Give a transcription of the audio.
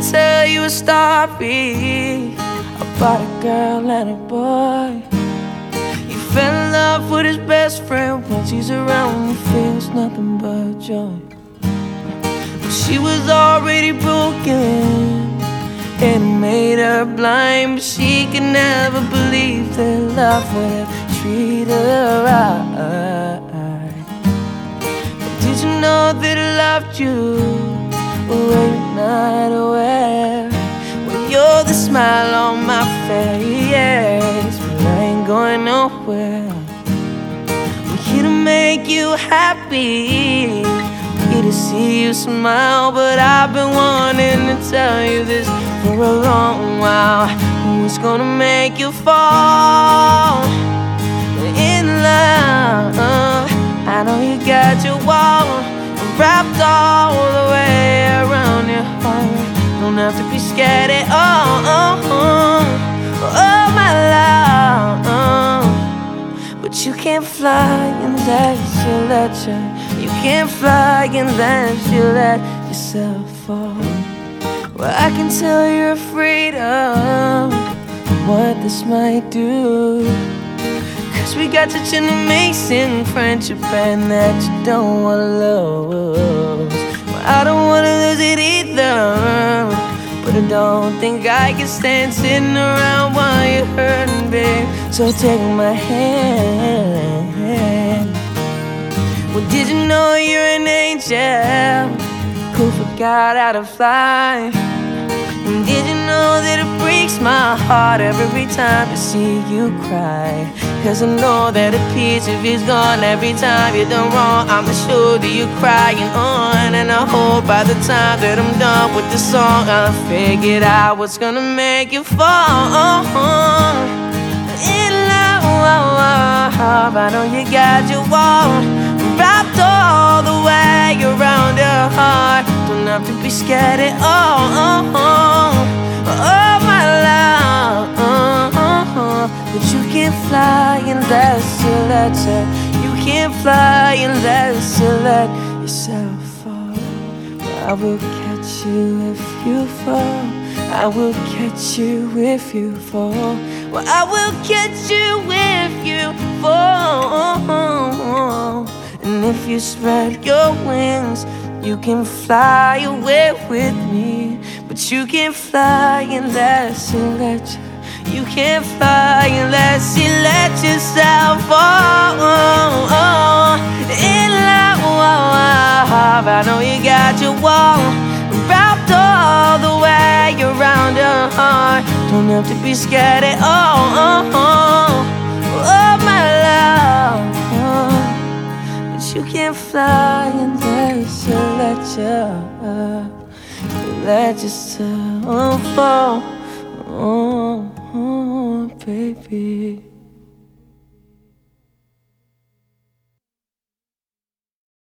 tell you a story about a girl and a boy. He fell in love with his best friend. Once he's around, he feels nothing but joy. But she was already broken. And it made her blind, but she could never believe that love would have treated her right. But did you know that I loved you? You're not aware. You're the smile on my face, but I ain't going nowhere. I'm here to make you happy. I'm here to see you smile, but I've been wanting to tell you this for a long while. Who's gonna make you fall in love? Have to be scared at all. Oh, oh, oh my love. But you can't fly unless you let you. You can't fly unless you let yourself fall. Well, I can tell you're afraid of what this might do. Cause we got such an amazing friendship and that you don't wanna lose. Well, I don't wanna lose it either. Don't think I can stand sitting around while you're hurting, babe. So take my hand. Well, did you know you're an angel who forgot how to fly? And did you know that it breaks my heart every time to see you cry? Cause I know that a piece of you's gone every time you're done wrong. I'm sure that you're crying on. And I hope by the time that I'm done with the song, I figured out what's gonna make you fall in love. I know you got your wall wrapped all the way around your heart. Don't have to be scared at all. Oh, my love. But you can't fly unless you let you. You can't fly unless you let yourself I will catch you if you fall. I will catch you if you fall. Well, I will catch you if you fall. And if you spread your wings, you can fly away with me. But you can't fly unless you let you. You can't fly unless you let yourself heart. To be scared at all. Uh-huh. Oh, my love. Uh-huh. But you can't fly unless you let you, you uh, let yourself fall. Oh, oh, baby.